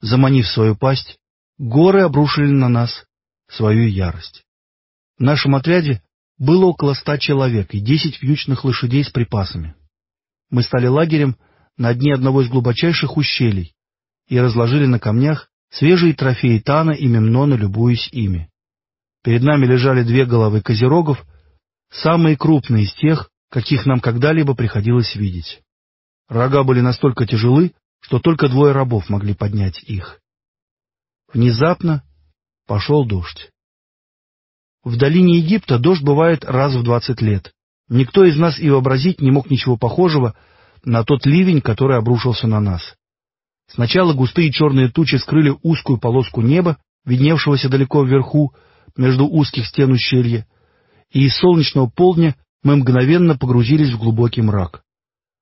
заманив свою пасть, горы обрушили на нас свою ярость. В нашем отряде было около ста человек и десять вьючных лошадей с припасами. Мы стали лагерем на дне одного из глубочайших ущелий и разложили на камнях свежие трофеи Тана и Мемнона, любуясь ими. Перед нами лежали две головы козерогов, самые крупные из тех, каких нам когда-либо приходилось видеть. Рога были настолько тяжелы, что только двое рабов могли поднять их. Внезапно пошел дождь. В долине Египта дождь бывает раз в двадцать лет. Никто из нас и вообразить не мог ничего похожего на тот ливень, который обрушился на нас. Сначала густые черные тучи скрыли узкую полоску неба, видневшегося далеко вверху, между узких стен ущелья, и из солнечного полдня мы мгновенно погрузились в глубокий мрак.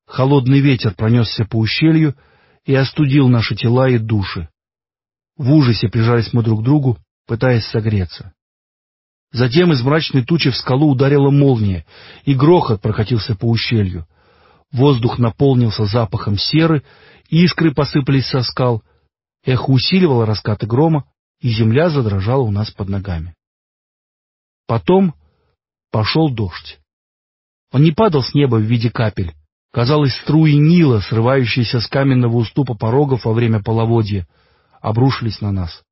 Холодный ветер пронесся по ущелью и остудил наши тела и души. В ужасе прижались мы друг к другу, пытаясь согреться. Затем из мрачной тучи в скалу ударила молния, и грохот прокатился по ущелью. Воздух наполнился запахом серы, искры посыпались со скал, эхо усиливало раскаты грома, и земля задрожала у нас под ногами. Потом пошел дождь. Он не падал с неба в виде капель. Казалось, струи Нила, срывающиеся с каменного уступа порогов во время половодья, обрушились на нас.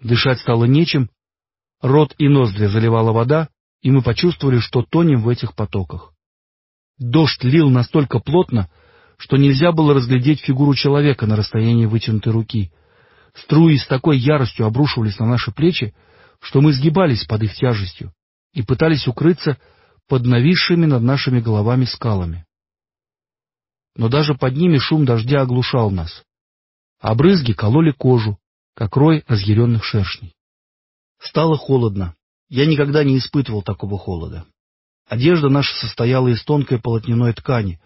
Дышать стало нечем, рот и ноздри заливала вода, и мы почувствовали, что тонем в этих потоках. Дождь лил настолько плотно, что нельзя было разглядеть фигуру человека на расстоянии вытянутой руки. Струи с такой яростью обрушивались на наши плечи, что мы сгибались под их тяжестью и пытались укрыться под нависшими над нашими головами скалами. Но даже под ними шум дождя оглушал нас, а брызги кололи кожу, как рой разъяренных шершней. Стало холодно. Я никогда не испытывал такого холода. Одежда наша состояла из тонкой полотняной ткани.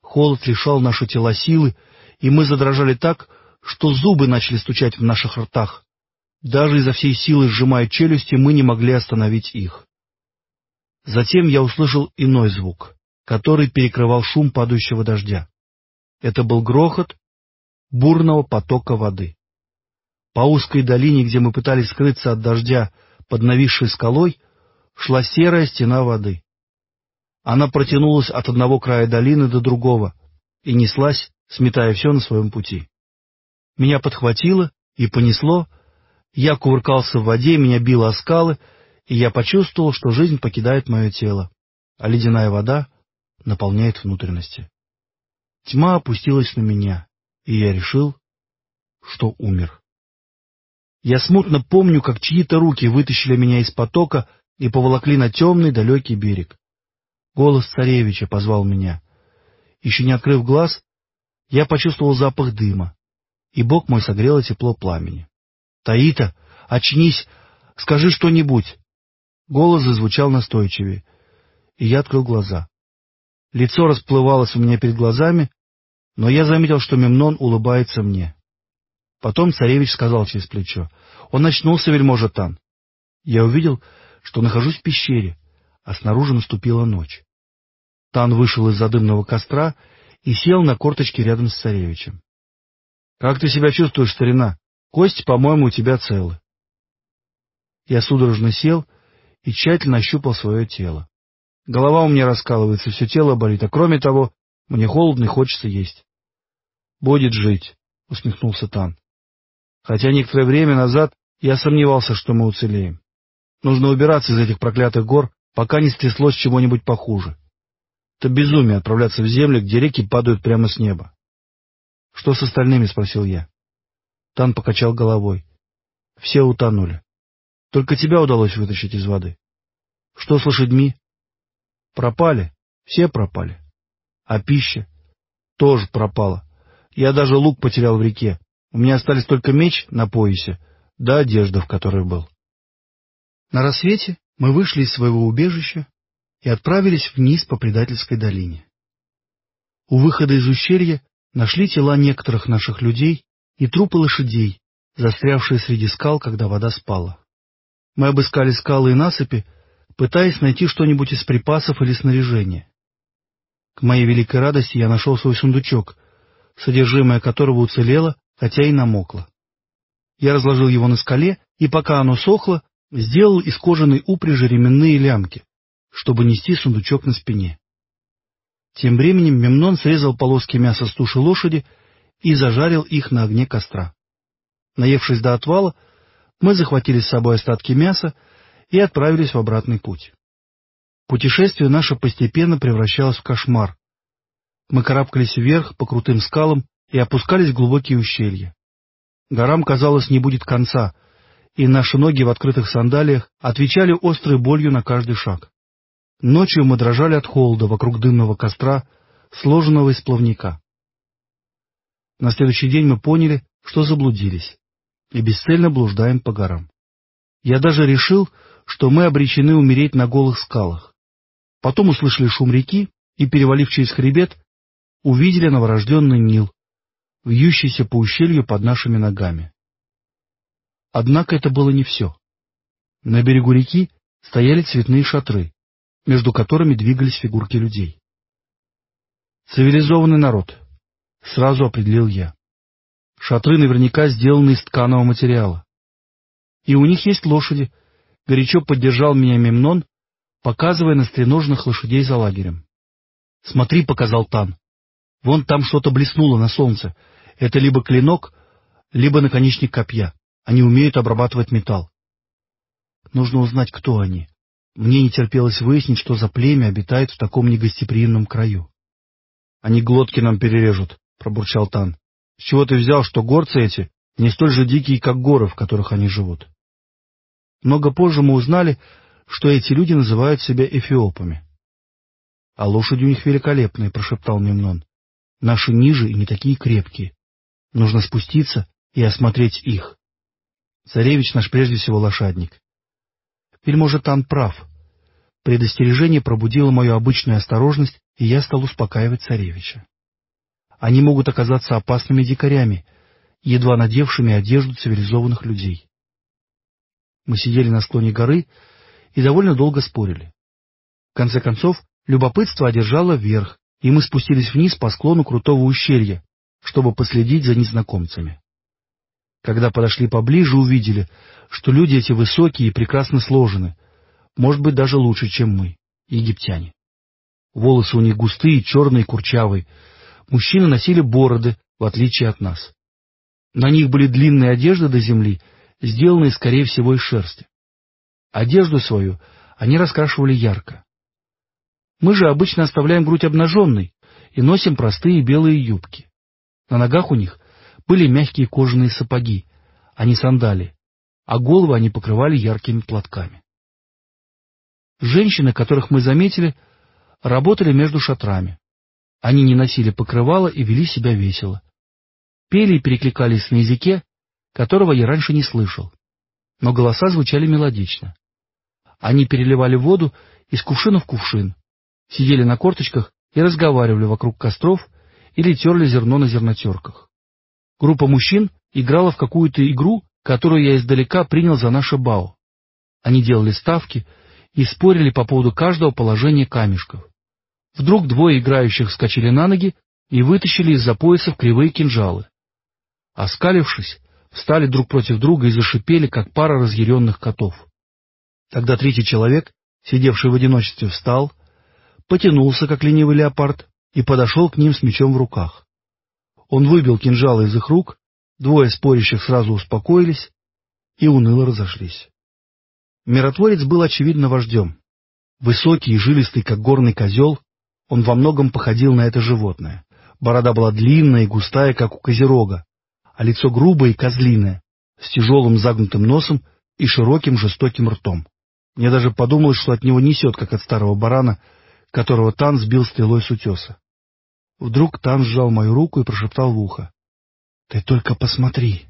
Холод лишал наши тела силы, и мы задрожали так, что зубы начали стучать в наших ртах. Даже изо всей силы сжимая челюсти, мы не могли остановить их. Затем я услышал иной звук, который перекрывал шум падающего дождя. Это был грохот бурного потока воды. По узкой долине, где мы пытались скрыться от дождя под нависшей скалой, шла серая стена воды. Она протянулась от одного края долины до другого и неслась, сметая все на своем пути. Меня подхватило и понесло, я кувыркался в воде, меня било о скалы, и я почувствовал, что жизнь покидает мое тело, а ледяная вода наполняет внутренности. Тьма опустилась на меня, и я решил, что умер. Я смутно помню, как чьи-то руки вытащили меня из потока и поволокли на темный далекий берег. Голос царевича позвал меня. Еще не открыв глаз, я почувствовал запах дыма, и бок мой согрело тепло пламени. — Таита, очнись, скажи что-нибудь. Голос зазвучал настойчивее, и я открыл глаза. Лицо расплывалось у меня перед глазами, но я заметил, что Мемнон улыбается мне. Потом царевич сказал через плечо. Он очнулся, вельможа Тан. Я увидел, что нахожусь в пещере, а снаружи наступила ночь. Тан вышел из-за дымного костра и сел на корточки рядом с царевичем. — Как ты себя чувствуешь, старина? Кости, по-моему, у тебя целы. Я судорожно сел и тщательно ощупал свое тело. Голова у меня раскалывается, все тело болит, а кроме того, мне холодно и хочется есть. — Будет жить, — усмехнулся Тан хотя некоторое время назад я сомневался, что мы уцелеем. Нужно убираться из этих проклятых гор, пока не стряслось чего-нибудь похуже. Это безумие отправляться в землю, где реки падают прямо с неба. — Что с остальными? — спросил я. Тан покачал головой. — Все утонули. Только тебя удалось вытащить из воды. — Что с лошадьми? — Пропали. Все пропали. А пища? Тоже пропала. Я даже лук потерял в реке. У меня остались только меч на поясе, да одежда, в которой был. На рассвете мы вышли из своего убежища и отправились вниз по предательской долине. У выхода из ущелья нашли тела некоторых наших людей и трупы лошадей, застрявшие среди скал, когда вода спала. Мы обыскали скалы и насыпи, пытаясь найти что-нибудь из припасов или снаряжения. К моей великой радости я нашел свой сундучок, содержимое которого уцелело хотя и намокла. Я разложил его на скале, и пока оно сохло, сделал из кожаной упряжи ременные лямки, чтобы нести сундучок на спине. Тем временем Мемнон срезал полоски мяса с туши лошади и зажарил их на огне костра. Наевшись до отвала, мы захватили с собой остатки мяса и отправились в обратный путь. Путешествие наше постепенно превращалось в кошмар. Мы карабкались вверх по крутым скалам и опускались в глубокие ущелья. Горам, казалось, не будет конца, и наши ноги в открытых сандалиях отвечали острой болью на каждый шаг. Ночью мы дрожали от холода вокруг дымного костра, сложенного из плавника. На следующий день мы поняли, что заблудились, и бесцельно блуждаем по горам. Я даже решил, что мы обречены умереть на голых скалах. Потом услышали шум реки и, перевалив через хребет, увидели новорожденный Нил, вьющийся по ущелью под нашими ногами. Однако это было не все. На берегу реки стояли цветные шатры, между которыми двигались фигурки людей. Цивилизованный народ, сразу определил я. Шатры наверняка сделаны из тканого материала. И у них есть лошади, горячо поддержал меня Мемнон, показывая на стреножных лошадей за лагерем. «Смотри», — показал Тан, — «вон там что-то блеснуло на солнце. Это либо клинок, либо наконечник копья. Они умеют обрабатывать металл. Нужно узнать, кто они. Мне не терпелось выяснить, что за племя обитает в таком негостеприимном краю. — Они глотки нам перережут, — пробурчал Тан. — С чего ты взял, что горцы эти не столь же дикие, как горы, в которых они живут? Много позже мы узнали, что эти люди называют себя эфиопами. — А лошади у них великолепные, — прошептал Мемнон. — Наши ниже и не такие крепкие. Нужно спуститься и осмотреть их. Царевич наш прежде всего лошадник. Вельможа Тан прав. Предостережение пробудило мою обычную осторожность, и я стал успокаивать царевича. Они могут оказаться опасными дикарями, едва надевшими одежду цивилизованных людей. Мы сидели на склоне горы и довольно долго спорили. В конце концов, любопытство одержало вверх, и мы спустились вниз по склону крутого ущелья, чтобы последить за незнакомцами. Когда подошли поближе, увидели, что люди эти высокие и прекрасно сложены, может быть, даже лучше, чем мы, египтяне. Волосы у них густые, черные, курчавые. Мужчины носили бороды, в отличие от нас. На них были длинные одежды до земли, сделанные, скорее всего, из шерсти. Одежду свою они раскрашивали ярко. Мы же обычно оставляем грудь обнаженной и носим простые белые юбки. На ногах у них были мягкие кожаные сапоги, а не сандали, а головы они покрывали яркими платками. Женщины, которых мы заметили, работали между шатрами. Они не носили покрывала и вели себя весело. Пели и перекликались на языке, которого я раньше не слышал, но голоса звучали мелодично. Они переливали воду из кувшина в кувшин, сидели на корточках и разговаривали вокруг костров или терли зерно на зернотерках. Группа мужчин играла в какую-то игру, которую я издалека принял за наше бао. Они делали ставки и спорили по поводу каждого положения камешков. Вдруг двое играющих вскочили на ноги и вытащили из-за поясов кривые кинжалы. Оскалившись, встали друг против друга и зашипели, как пара разъяренных котов. Тогда третий человек, сидевший в одиночестве, встал, потянулся, как ленивый леопард, и подошел к ним с мечом в руках. Он выбил кинжалы из их рук, двое спорящих сразу успокоились и уныло разошлись. Миротворец был, очевидно, вождем. Высокий и жилистый, как горный козел, он во многом походил на это животное. Борода была длинная и густая, как у козерога, а лицо грубое и козлиное, с тяжелым загнутым носом и широким жестоким ртом. Мне даже подумалось, что от него несет, как от старого барана, которого Тан сбил стрелой с утеса. Вдруг Тан сжал мою руку и прошептал в ухо. — Ты только посмотри.